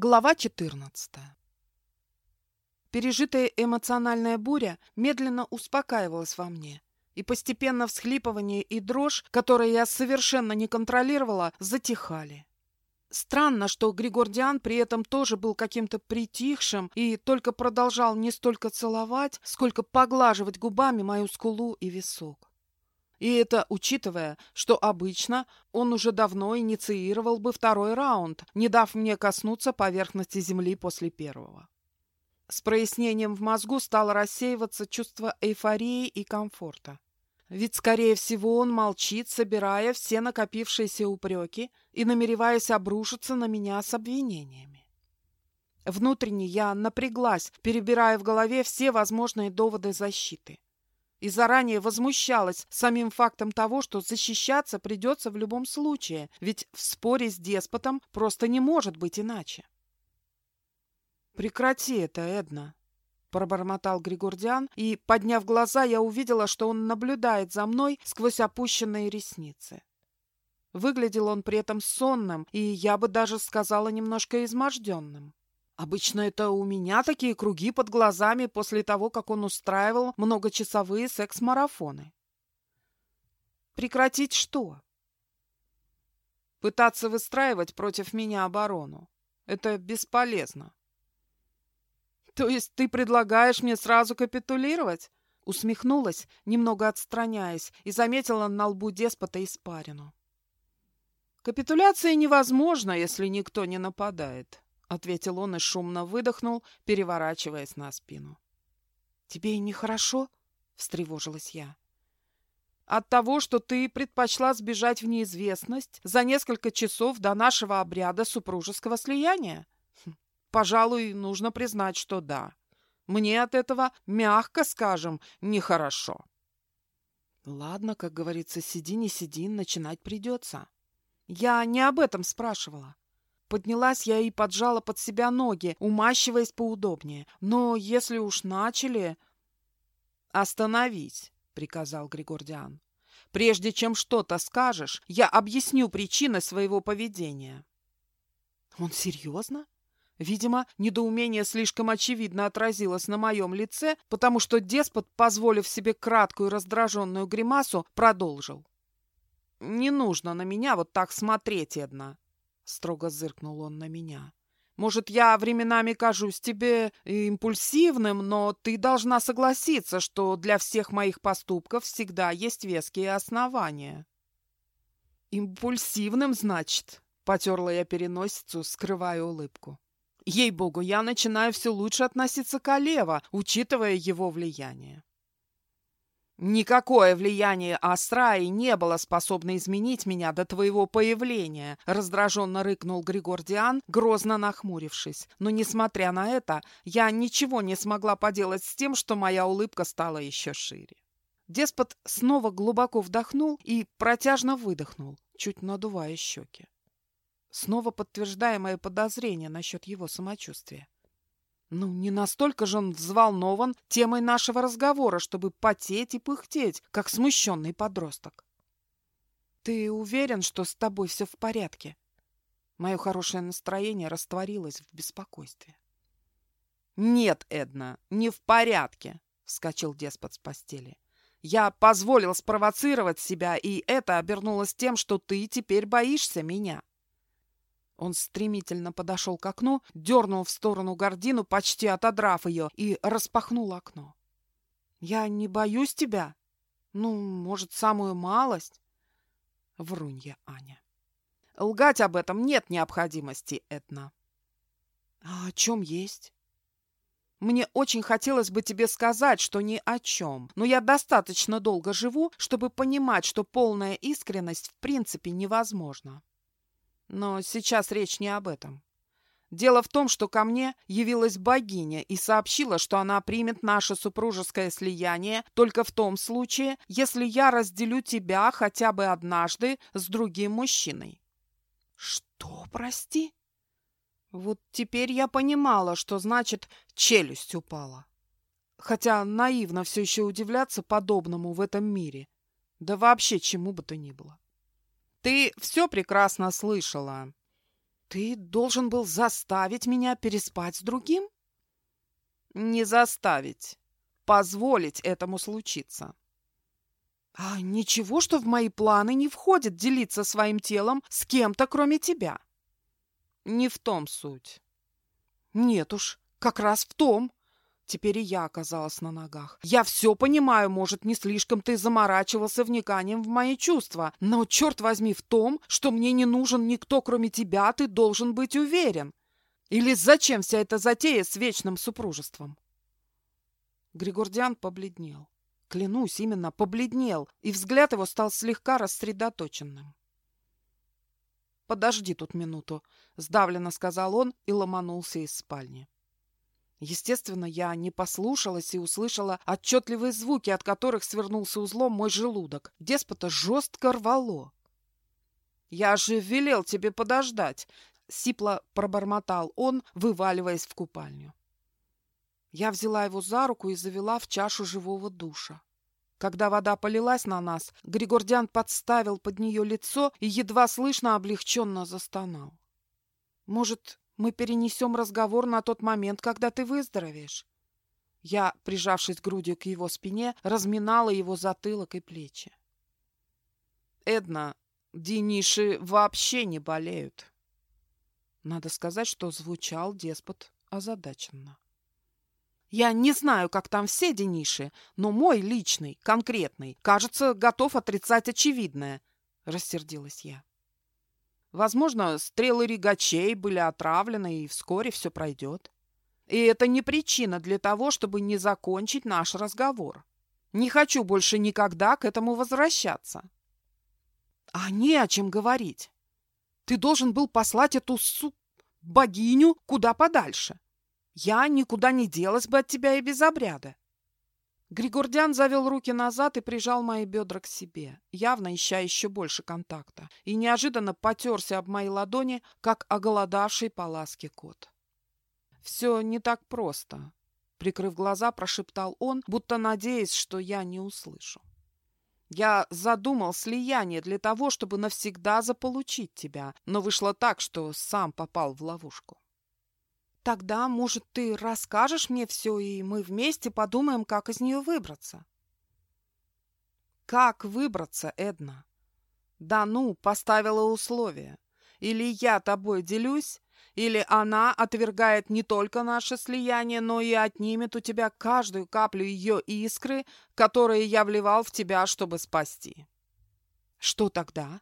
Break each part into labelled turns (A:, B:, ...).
A: Глава 14. Пережитая эмоциональная буря медленно успокаивалась во мне, и постепенно всхлипывание и дрожь, которые я совершенно не контролировала, затихали. Странно, что Григордиан при этом тоже был каким-то притихшим и только продолжал не столько целовать, сколько поглаживать губами мою скулу и висок. И это учитывая, что обычно он уже давно инициировал бы второй раунд, не дав мне коснуться поверхности земли после первого. С прояснением в мозгу стало рассеиваться чувство эйфории и комфорта. Ведь, скорее всего, он молчит, собирая все накопившиеся упреки и намереваясь обрушиться на меня с обвинениями. Внутренне я напряглась, перебирая в голове все возможные доводы защиты и заранее возмущалась самим фактом того, что защищаться придется в любом случае, ведь в споре с деспотом просто не может быть иначе. «Прекрати это, Эдна!» — пробормотал Григордиан, и, подняв глаза, я увидела, что он наблюдает за мной сквозь опущенные ресницы. Выглядел он при этом сонным, и я бы даже сказала немножко изможденным. Обычно это у меня такие круги под глазами после того, как он устраивал многочасовые секс-марафоны. Прекратить что? Пытаться выстраивать против меня оборону. Это бесполезно. То есть ты предлагаешь мне сразу капитулировать? Усмехнулась, немного отстраняясь, и заметила на лбу деспота испарину. Капитуляция невозможна, если никто не нападает. — ответил он и шумно выдохнул, переворачиваясь на спину. «Тебе и нехорошо?» — встревожилась я. «От того, что ты предпочла сбежать в неизвестность за несколько часов до нашего обряда супружеского слияния? Хм, пожалуй, нужно признать, что да. Мне от этого, мягко скажем, нехорошо». «Ладно, как говорится, сиди, не сиди, начинать придется». «Я не об этом спрашивала. Поднялась я и поджала под себя ноги, умащиваясь поудобнее. Но если уж начали... «Остановись», — приказал Григордиан. «Прежде чем что-то скажешь, я объясню причины своего поведения». «Он серьезно?» Видимо, недоумение слишком очевидно отразилось на моем лице, потому что деспот, позволив себе краткую раздраженную гримасу, продолжил. «Не нужно на меня вот так смотреть, Эдна. Строго зыркнул он на меня. Может, я временами кажусь тебе импульсивным, но ты должна согласиться, что для всех моих поступков всегда есть веские основания. Импульсивным, значит? Потерла я переносицу, скрывая улыбку. Ей-богу, я начинаю все лучше относиться к Олева, учитывая его влияние. «Никакое влияние Астраи не было способно изменить меня до твоего появления», раздраженно рыкнул Григордиан, грозно нахмурившись. Но, несмотря на это, я ничего не смогла поделать с тем, что моя улыбка стала еще шире. Деспот снова глубоко вдохнул и протяжно выдохнул, чуть надувая щеки. Снова подтверждая мои подозрения насчет его самочувствия. Ну, не настолько же он взволнован темой нашего разговора, чтобы потеть и пыхтеть, как смущенный подросток. Ты уверен, что с тобой все в порядке? Мое хорошее настроение растворилось в беспокойстве. Нет, Эдна, не в порядке, вскочил деспот с постели. Я позволил спровоцировать себя, и это обернулось тем, что ты теперь боишься меня. Он стремительно подошел к окну, дернул в сторону гордину, почти отодрав ее, и распахнул окно. «Я не боюсь тебя? Ну, может, самую малость?» Врунья Аня. «Лгать об этом нет необходимости, Этна». «А о чем есть?» Мне очень хотелось бы тебе сказать, что ни о чем, но я достаточно долго живу, чтобы понимать, что полная искренность в принципе невозможна. Но сейчас речь не об этом. Дело в том, что ко мне явилась богиня и сообщила, что она примет наше супружеское слияние только в том случае, если я разделю тебя хотя бы однажды с другим мужчиной. Что, прости? Вот теперь я понимала, что значит челюсть упала. Хотя наивно все еще удивляться подобному в этом мире. Да вообще чему бы то ни было. Ты все прекрасно слышала. Ты должен был заставить меня переспать с другим?
B: Не заставить. Позволить этому случиться.
A: А ничего, что в мои планы не входит делиться своим телом с кем-то, кроме тебя.
B: Не в том суть.
A: Нет уж, как раз в том. Теперь и я оказалась на ногах. Я все понимаю, может, не слишком ты заморачивался вниканием в мои чувства, но, черт возьми, в том, что мне не нужен никто, кроме тебя, ты должен быть уверен. Или зачем вся эта затея с вечным супружеством? Григордиан побледнел. Клянусь, именно побледнел, и взгляд его стал слегка рассредоточенным. «Подожди тут минуту», — сдавленно сказал он и ломанулся из спальни. Естественно, я не послушалась и услышала отчетливые звуки, от которых свернулся узлом мой желудок. Деспота жестко рвало.
B: «Я же велел тебе подождать!» — сипло пробормотал он, вываливаясь в купальню.
A: Я взяла его за руку и завела в чашу живого душа. Когда вода полилась на нас, Григордян подставил под нее лицо и едва слышно облегченно застонал. «Может, мы перенесем разговор на тот момент, когда ты выздоровеешь. Я, прижавшись грудью к его спине, разминала его затылок и плечи.
B: Эдна, Дениши вообще не болеют.
A: Надо сказать, что звучал деспот озадаченно. Я не знаю, как там все Дениши, но мой личный, конкретный, кажется, готов отрицать очевидное, рассердилась я.
B: Возможно, стрелы ригачей были отравлены, и вскоре все пройдет. И это не причина для того, чтобы не закончить наш разговор. Не хочу больше никогда к этому возвращаться.
A: А не о чем говорить. Ты должен был послать эту су... богиню куда подальше. Я никуда не делась бы от тебя и без обряда. Григордян завел руки назад и прижал мои бедра к себе, явно ища еще больше контакта, и неожиданно потерся об мои ладони, как оголодавший по ласке кот. «Все не так просто», — прикрыв глаза, прошептал он, будто надеясь, что я не услышу. «Я задумал слияние для того, чтобы навсегда заполучить тебя, но вышло так, что сам попал в ловушку. Тогда, может, ты расскажешь мне все, и мы вместе подумаем, как из нее выбраться.
B: Как выбраться, Эдна? Да ну, поставила условия. Или я тобой делюсь, или она отвергает не только наше слияние, но и отнимет у тебя каждую каплю ее искры, которые я вливал в тебя, чтобы спасти.
A: Что тогда?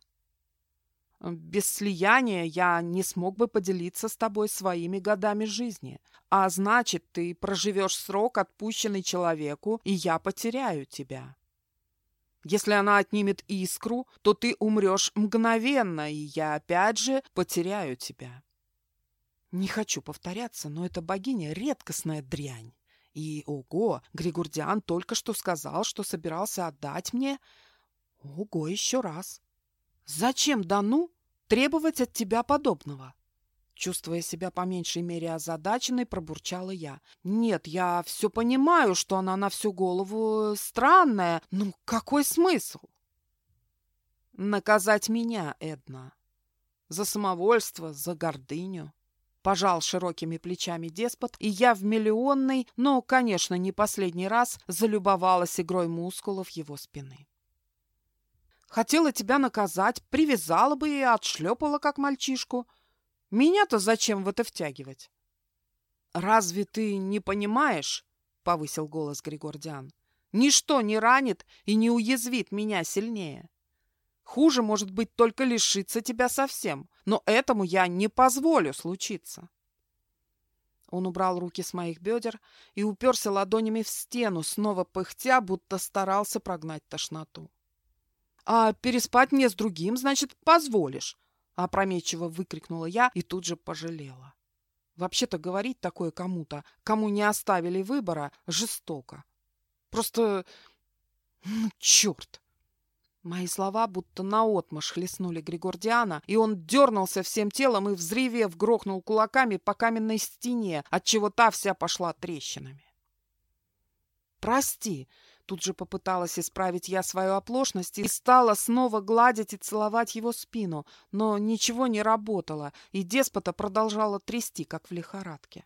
B: Без слияния я не смог бы поделиться с тобой своими годами жизни. А значит, ты проживешь срок, отпущенный человеку, и я потеряю тебя. Если она отнимет искру, то ты умрешь мгновенно, и я опять же потеряю тебя.
A: Не хочу повторяться, но эта богиня — редкостная дрянь. И, ого, Григордиан только что сказал, что собирался отдать мне... Ого, еще раз. Зачем Дану требовать от тебя подобного? Чувствуя себя по меньшей мере озадаченной, пробурчала я. Нет, я все понимаю, что она на всю голову странная. Ну, какой смысл?
B: Наказать меня, Эдна. За самовольство, за гордыню. Пожал широкими плечами деспот, и я в миллионный, но, конечно, не последний раз залюбовалась игрой мускулов его спины.
A: Хотела тебя наказать, привязала бы и отшлепала, как мальчишку. Меня-то зачем в это втягивать?
B: «Разве ты не понимаешь?» — повысил голос Григордиан. «Ничто не ранит и не уязвит меня сильнее. Хуже может быть только лишиться тебя совсем, но этому я не позволю случиться».
A: Он убрал руки с моих бедер и уперся ладонями в стену, снова пыхтя, будто старался прогнать тошноту. «А переспать мне с другим, значит, позволишь?» Опрометчиво выкрикнула я и тут же пожалела. Вообще-то говорить такое кому-то, кому не оставили выбора, жестоко. Просто... Ну, черт! Мои слова будто наотмашь хлестнули Григордиана, и он дернулся всем телом и, взревев, грохнул кулаками по каменной стене, отчего та вся пошла трещинами. «Прости, Тут же попыталась исправить я свою оплошность и стала снова гладить и целовать его спину, но ничего не работало, и деспота продолжала трясти, как в лихорадке.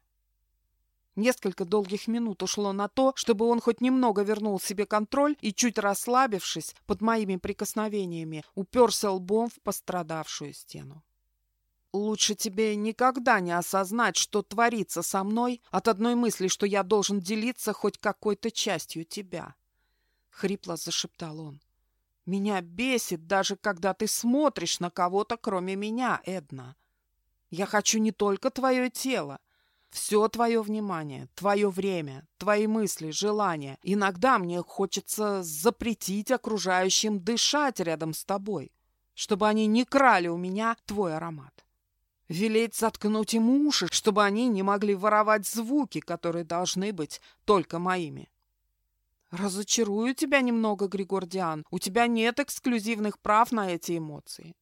A: Несколько долгих минут ушло на то, чтобы он хоть немного вернул себе контроль и, чуть расслабившись под моими прикосновениями, уперся лбом в пострадавшую стену. Лучше тебе никогда не осознать, что творится со мной от одной мысли, что я должен делиться хоть какой-то частью тебя. Хрипло зашептал он. Меня бесит даже, когда ты смотришь на кого-то, кроме меня, Эдна. Я хочу не только твое тело, все твое внимание, твое время, твои мысли, желания. Иногда мне хочется запретить окружающим дышать рядом с тобой, чтобы они не крали у меня твой аромат. Велеть заткнуть им уши, чтобы они не могли воровать звуки, которые должны быть только моими. Разочарую тебя немного, Григордиан. У тебя нет эксклюзивных прав на эти эмоции.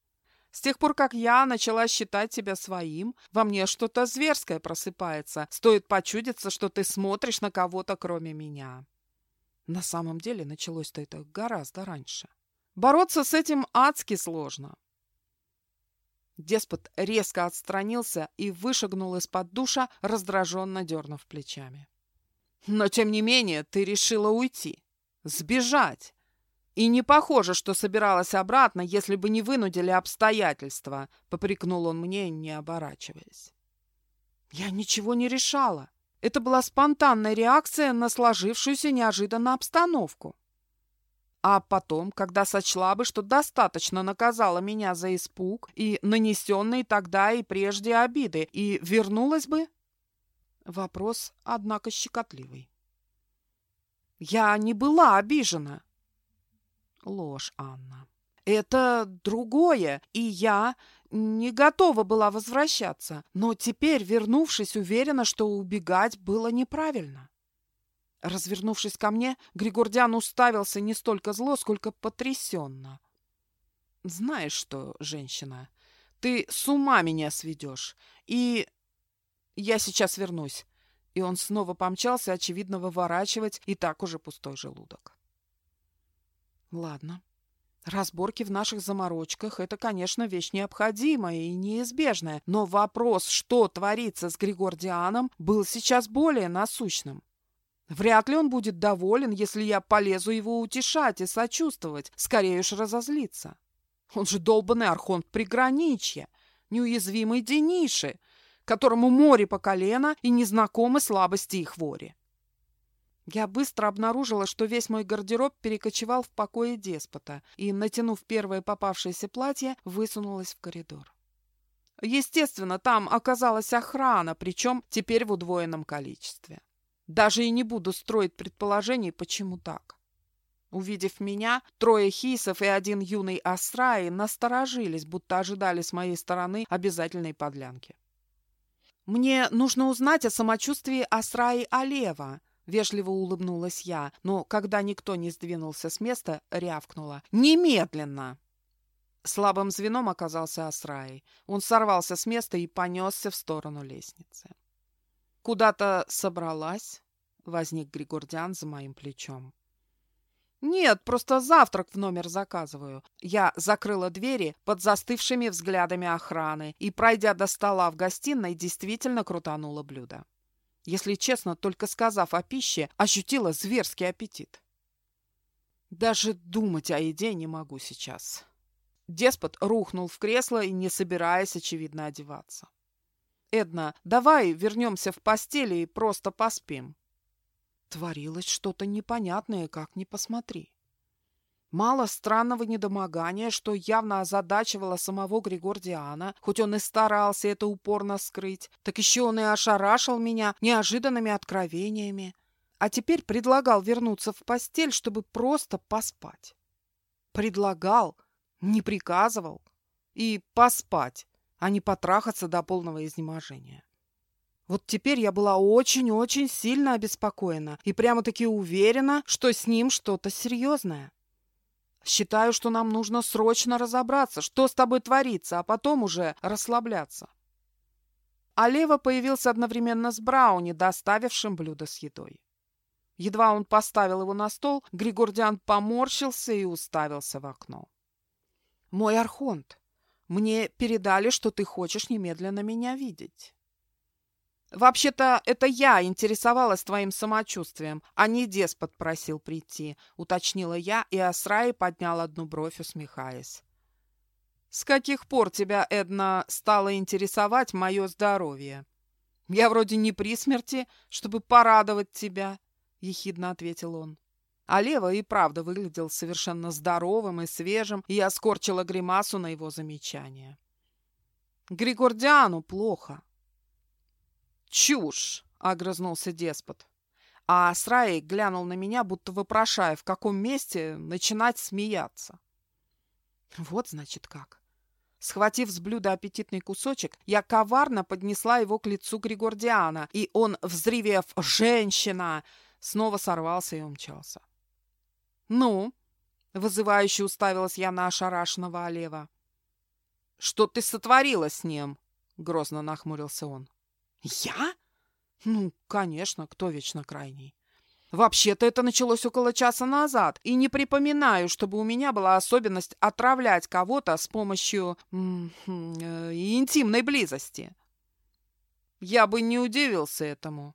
A: С тех пор, как я начала считать тебя своим, во мне что-то зверское просыпается. Стоит почудиться, что ты смотришь на кого-то, кроме меня. На самом деле началось-то это гораздо раньше. Бороться с этим адски сложно. Деспот резко отстранился и вышагнул из-под душа, раздраженно дернув плечами. «Но, тем не менее, ты решила уйти, сбежать. И не похоже, что собиралась обратно, если бы не вынудили обстоятельства», — попрекнул он мне, не оборачиваясь. «Я ничего не решала. Это была спонтанная реакция на сложившуюся неожиданно обстановку. А потом, когда сочла бы, что достаточно наказала меня за испуг и нанесенные тогда и прежде обиды, и вернулась бы? Вопрос, однако, щекотливый. Я не была обижена. Ложь, Анна. Это другое, и я не готова была возвращаться, но теперь, вернувшись, уверена, что убегать было неправильно. Развернувшись ко мне, Григордян уставился не столько зло, сколько потрясенно. «Знаешь что, женщина, ты с ума меня сведешь, и я сейчас вернусь». И он снова помчался, очевидно, выворачивать и так уже пустой желудок. «Ладно». Разборки в наших заморочках – это, конечно, вещь необходимая и неизбежная, но вопрос, что творится с Григордианом, был сейчас более насущным. Вряд ли он будет доволен, если я полезу его утешать и сочувствовать, скорее уж разозлиться. Он же долбанный архонт приграничья, неуязвимый Дениши, которому море по колено и незнакомы слабости и хвори. Я быстро обнаружила, что весь мой гардероб перекочевал в покое деспота и, натянув первое попавшееся платье, высунулась в коридор. Естественно, там оказалась охрана, причем теперь в удвоенном количестве. Даже и не буду строить предположений, почему так. Увидев меня, трое хисов и один юный Астраи насторожились, будто ожидали с моей стороны обязательной подлянки. «Мне нужно узнать о самочувствии Астраи Алева», — вежливо улыбнулась я, но когда никто не сдвинулся с места, рявкнула. «Немедленно!» Слабым звеном оказался Астраи. Он сорвался с места и понесся в сторону лестницы. «Куда-то собралась?» — возник Григордян за моим плечом. «Нет, просто завтрак в номер заказываю». Я закрыла двери под застывшими взглядами охраны и, пройдя до стола в гостиной, действительно крутанула блюдо. Если честно, только сказав о пище, ощутила зверский аппетит. Даже думать о еде не могу сейчас. Деспот рухнул в кресло и не собираясь, очевидно, одеваться. Эдна, давай вернемся в постели и просто поспим. Творилось что-то непонятное, как ни посмотри. Мало странного недомогания, что явно озадачивало самого Григордиана, хоть он и старался это упорно скрыть, так еще он и ошарашил меня неожиданными откровениями, а теперь предлагал вернуться в постель, чтобы просто поспать. Предлагал, не приказывал, и поспать а не потрахаться до полного изнеможения. Вот теперь я была очень-очень сильно обеспокоена и прямо-таки уверена, что с ним что-то серьезное. Считаю, что нам нужно срочно разобраться, что с тобой творится, а потом уже расслабляться. А Лева появился одновременно с Брауни, доставившим блюдо с едой. Едва он поставил его на стол, Григордиан поморщился и уставился в окно. «Мой Архонт, мне передали, что ты хочешь немедленно меня видеть». «Вообще-то это я интересовалась твоим самочувствием, а не деспот просил прийти», — уточнила я, и Асраи поднял одну бровь, усмехаясь. «С каких пор тебя, Эдна, стало интересовать мое здоровье? Я вроде не при смерти, чтобы порадовать тебя», — ехидно ответил он. А Лева и правда выглядел совершенно здоровым и свежим, и я скорчила гримасу на его замечание. «Григордиану плохо». «Чушь!» — огрызнулся деспот. А Асраи глянул на меня, будто вопрошая, в каком месте начинать смеяться. Вот, значит, как. Схватив с блюда аппетитный кусочек, я коварно поднесла его к лицу Григордиана, и он, взревев «Женщина!», снова сорвался и умчался. «Ну?» — вызывающе уставилась я на ошарашенного Олева. «Что ты сотворила с ним?» — грозно нахмурился он. «Я?» «Ну, конечно, кто вечно крайний?» Вообще-то это началось около часа назад, и не припоминаю, чтобы у меня была особенность отравлять кого-то с помощью э, интимной близости. Я бы не удивился этому.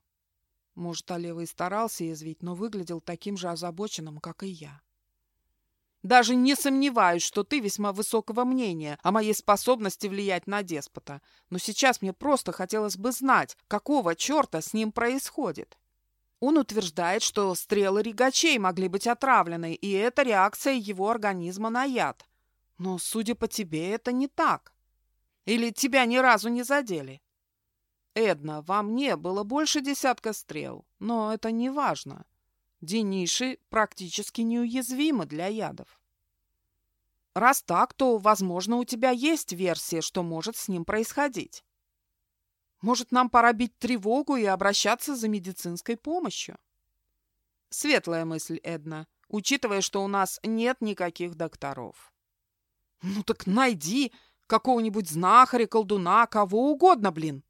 A: Может, Олева старался язвить, но выглядел таким же озабоченным, как и я. Даже не сомневаюсь, что ты весьма высокого мнения о моей способности влиять на деспота, но сейчас мне просто хотелось бы знать, какого черта с ним происходит. Он утверждает, что стрелы ригачей могли быть отравлены, и это реакция его организма на яд. Но, судя по тебе, это не так. Или тебя ни разу не задели? Эдна, во мне было больше десятка стрел, но это не важно. Дениши практически неуязвимы для ядов. Раз так, то, возможно, у тебя есть версия, что может с ним происходить. Может, нам пора бить тревогу и обращаться за медицинской помощью? Светлая мысль, Эдна, учитывая, что у нас нет никаких докторов. Ну так найди какого-нибудь знахаря, колдуна, кого угодно, блин.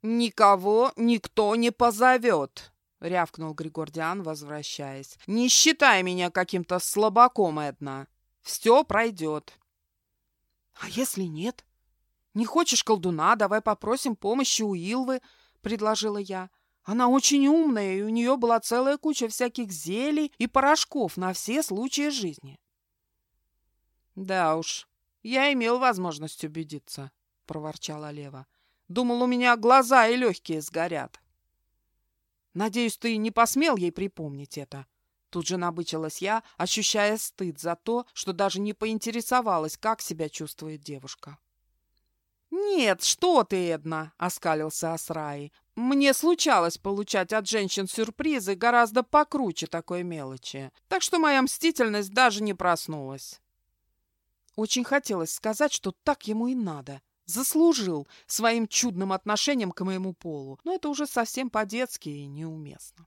A: Никого никто не позовет, — рявкнул Григордиан, возвращаясь. «Не считай меня каким-то слабаком, Эдна. Все пройдет». «А если нет?» «Не хочешь колдуна? Давай попросим помощи у Илвы», — предложила я. «Она очень умная, и у нее была целая куча всяких зелий и порошков на все случаи жизни». «Да уж, я имел возможность убедиться», — проворчала Лева. «Думал, у меня глаза и легкие сгорят». «Надеюсь, ты не посмел ей припомнить это?» Тут же набычилась я, ощущая стыд за то, что даже не поинтересовалась, как себя чувствует девушка. «Нет, что ты, Эдна!» — оскалился Асраи. «Мне случалось получать от женщин сюрпризы гораздо покруче такой мелочи, так что моя мстительность даже не проснулась». Очень хотелось сказать, что так ему и надо. Заслужил своим чудным отношением к моему полу, но это уже совсем по-детски и неуместно.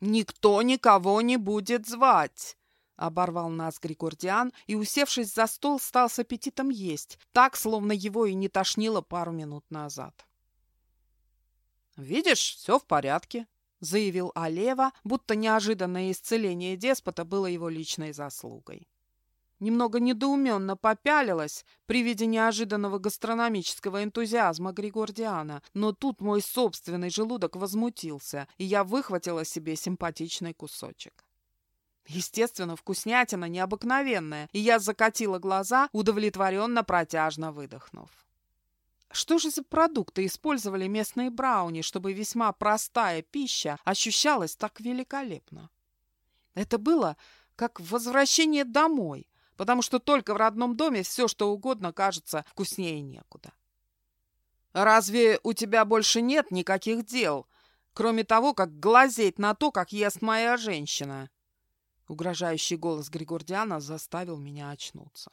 A: «Никто никого не будет звать!» Оборвал нас Григордиан и, усевшись за стол, стал с аппетитом есть, так, словно его и не тошнило пару минут назад. «Видишь, все в порядке», — заявил Алева, будто неожиданное исцеление деспота было его личной заслугой. Немного недоуменно попялилась при виде неожиданного гастрономического энтузиазма Григордиана, но тут мой собственный желудок возмутился, и я выхватила себе симпатичный кусочек. Естественно, вкуснятина необыкновенная, и я закатила глаза, удовлетворенно протяжно выдохнув. Что же за продукты использовали местные брауни, чтобы весьма простая пища ощущалась так великолепно? Это было как возвращение домой, потому что только в родном доме все, что угодно, кажется вкуснее некуда. «Разве у тебя больше нет никаких дел, кроме того, как глазеть на то, как ест моя женщина?» Угрожающий голос Григордиана заставил меня очнуться.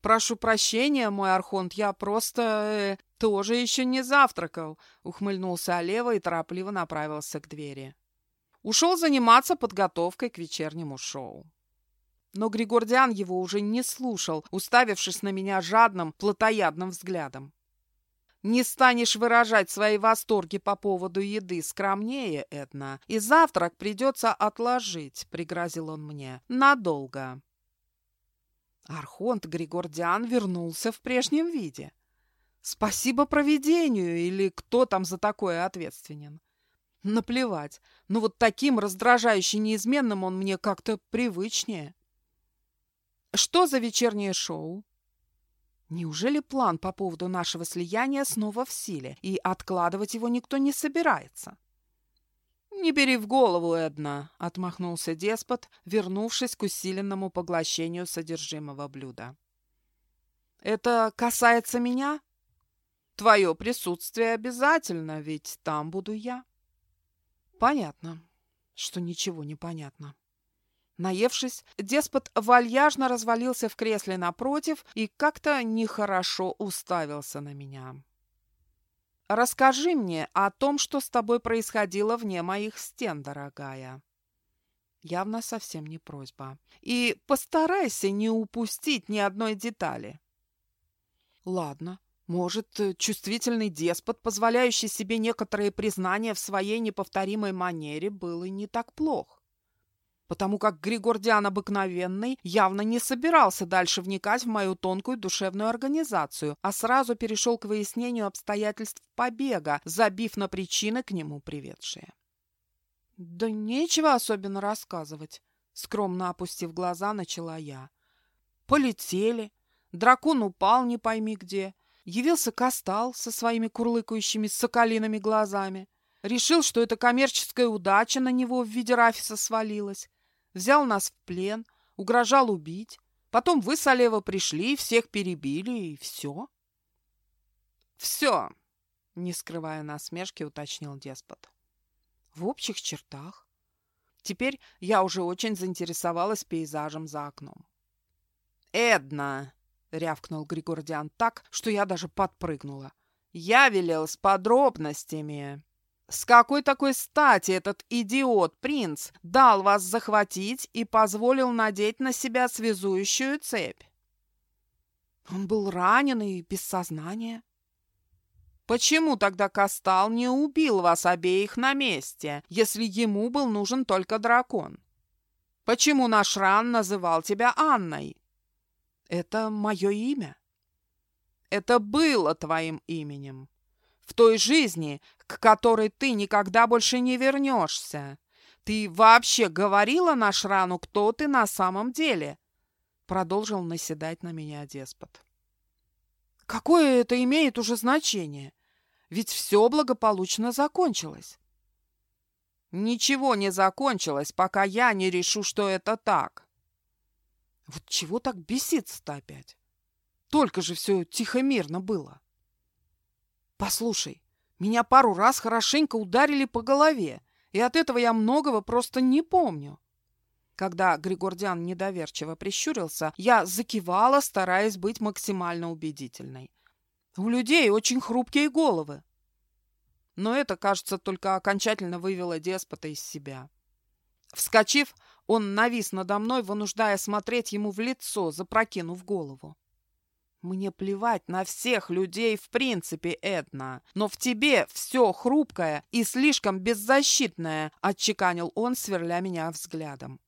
A: «Прошу прощения, мой архонт, я просто э, тоже еще не завтракал», — ухмыльнулся Олева и торопливо направился к двери. Ушел заниматься подготовкой к вечернему шоу. Но Григордиан его уже не слушал, уставившись на меня жадным, плотоядным взглядом. Не станешь выражать свои восторги по поводу еды скромнее, Эдна, и завтрак придется отложить, — пригрозил он мне, — надолго. Архонт Григордиан вернулся в прежнем виде. Спасибо провидению, или кто там за такое ответственен. Наплевать, но вот таким раздражающе неизменным он мне как-то привычнее. Что за вечернее шоу? Неужели план по поводу нашего слияния снова в силе, и откладывать его никто не собирается? «Не бери в голову, Эдна», — отмахнулся деспот, вернувшись к усиленному поглощению содержимого блюда. «Это касается меня? Твое присутствие обязательно, ведь там буду я». «Понятно, что ничего не понятно». Наевшись, деспот вальяжно развалился в кресле напротив и как-то нехорошо уставился на меня. «Расскажи мне о том, что с тобой происходило вне моих стен, дорогая». Явно совсем не просьба. «И постарайся не упустить ни одной детали». «Ладно, может, чувствительный деспот, позволяющий себе некоторые признания в своей неповторимой манере, был и не так плох потому как Григордиан обыкновенный явно не собирался дальше вникать в мою тонкую душевную организацию, а сразу перешел к выяснению обстоятельств побега, забив на причины к нему приведшие. «Да нечего особенно рассказывать», — скромно опустив глаза, начала я. «Полетели. Дракон упал не пойми где. Явился Кастал со своими курлыкающими соколиными глазами. Решил, что это коммерческая удача на него в виде Рафиса свалилась взял нас в плен, угрожал убить. Потом вы с Олева пришли, всех перебили, и все. Все, не скрывая насмешки, уточнил деспот. В общих чертах. Теперь я уже очень заинтересовалась пейзажем за окном. «Эдна!» — рявкнул Григордиан так, что я даже подпрыгнула. «Я велел с подробностями!» С какой такой стати этот идиот-принц дал вас захватить и позволил надеть на себя связующую цепь? Он был ранен и без сознания. Почему тогда Кастал не убил вас обеих на месте, если ему был нужен только дракон? Почему наш Ран называл тебя Анной? Это мое имя. Это было твоим именем в той жизни, к которой ты никогда больше не вернешься. Ты вообще говорила на Шрану, кто ты на самом деле?» Продолжил наседать на меня деспот. «Какое это имеет уже значение? Ведь все благополучно закончилось». «Ничего не закончилось, пока я не решу, что это так». «Вот чего так беситься-то опять? Только же все тихо-мирно было». Послушай, меня пару раз хорошенько ударили по голове, и от этого я многого просто не помню. Когда Григордиан недоверчиво прищурился, я закивала, стараясь быть максимально убедительной. У людей очень хрупкие головы. Но это, кажется, только окончательно вывело деспота из себя. Вскочив, он навис надо мной, вынуждая смотреть ему в лицо, запрокинув голову. Мне плевать на всех людей в принципе, Эдна. Но в тебе все хрупкое и слишком беззащитное, отчеканил он, сверля меня взглядом.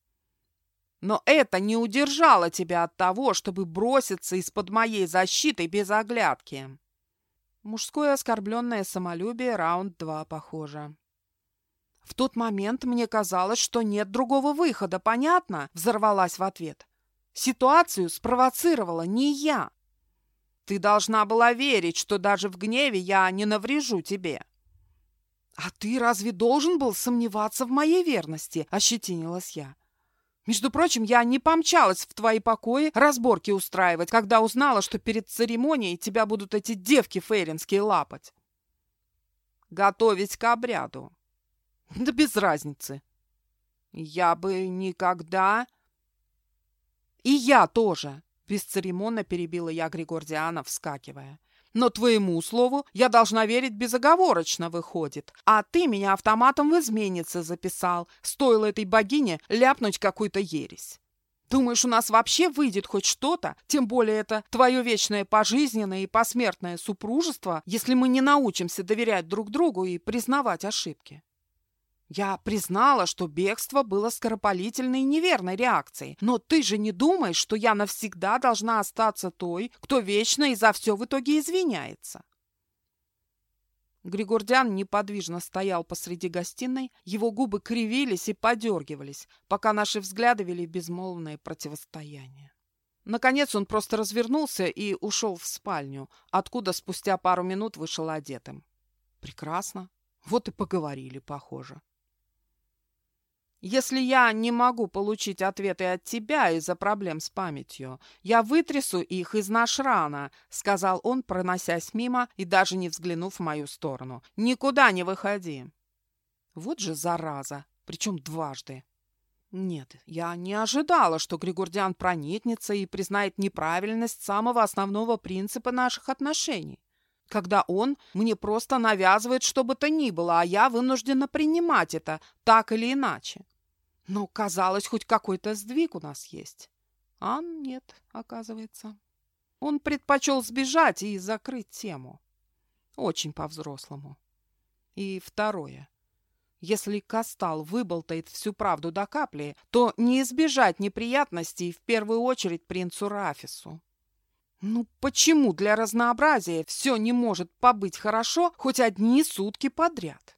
A: Но это не удержало тебя от того, чтобы броситься из-под моей защиты без оглядки. Мужское оскорбленное самолюбие, раунд два, похоже. В тот момент мне казалось, что нет другого выхода, понятно? Взорвалась в ответ. Ситуацию спровоцировала не я. Ты должна была верить, что даже в гневе я не наврежу тебе. А ты разве должен был сомневаться в моей верности? Ощетинилась я. Между прочим, я не помчалась в твои покои разборки устраивать, когда узнала, что перед церемонией тебя будут эти девки фейринские лапать. Готовить к обряду. Да без разницы. Я бы никогда... И я тоже. Бесцеремонно перебила я Григордиана, вскакивая. Но твоему слову я должна верить безоговорочно, выходит. А ты меня автоматом в изменнице записал. Стоило этой богине ляпнуть какую-то ересь. Думаешь, у нас вообще выйдет хоть что-то? Тем более это твое вечное пожизненное и посмертное супружество, если мы не научимся доверять друг другу и признавать ошибки. Я признала, что бегство было скоропалительной и неверной реакцией. Но ты же не думаешь, что я навсегда должна остаться той, кто вечно и за все в итоге извиняется. Григордян неподвижно стоял посреди гостиной, его губы кривились и подергивались, пока наши взгляды вели безмолвное противостояние. Наконец он просто развернулся и ушел в спальню, откуда спустя пару минут вышел одетым. Прекрасно. Вот и поговорили, похоже. Если я не могу получить ответы от тебя из-за проблем с памятью, я вытрясу их из нашрана, сказал он, проносясь мимо и даже не взглянув в мою сторону. Никуда не выходи. Вот же зараза, причем дважды. Нет, я не ожидала, что Григордиан проникнется и признает неправильность самого основного принципа наших отношений. Когда он мне просто навязывает что бы то ни было, а я вынуждена принимать это так или иначе. Но, казалось, хоть какой-то сдвиг у нас есть. А нет, оказывается. Он предпочел сбежать и закрыть тему. Очень по-взрослому. И второе. Если Кастал выболтает всю правду до капли, то не избежать неприятностей в первую очередь принцу Рафису. Ну почему для разнообразия все не может побыть хорошо хоть одни сутки подряд?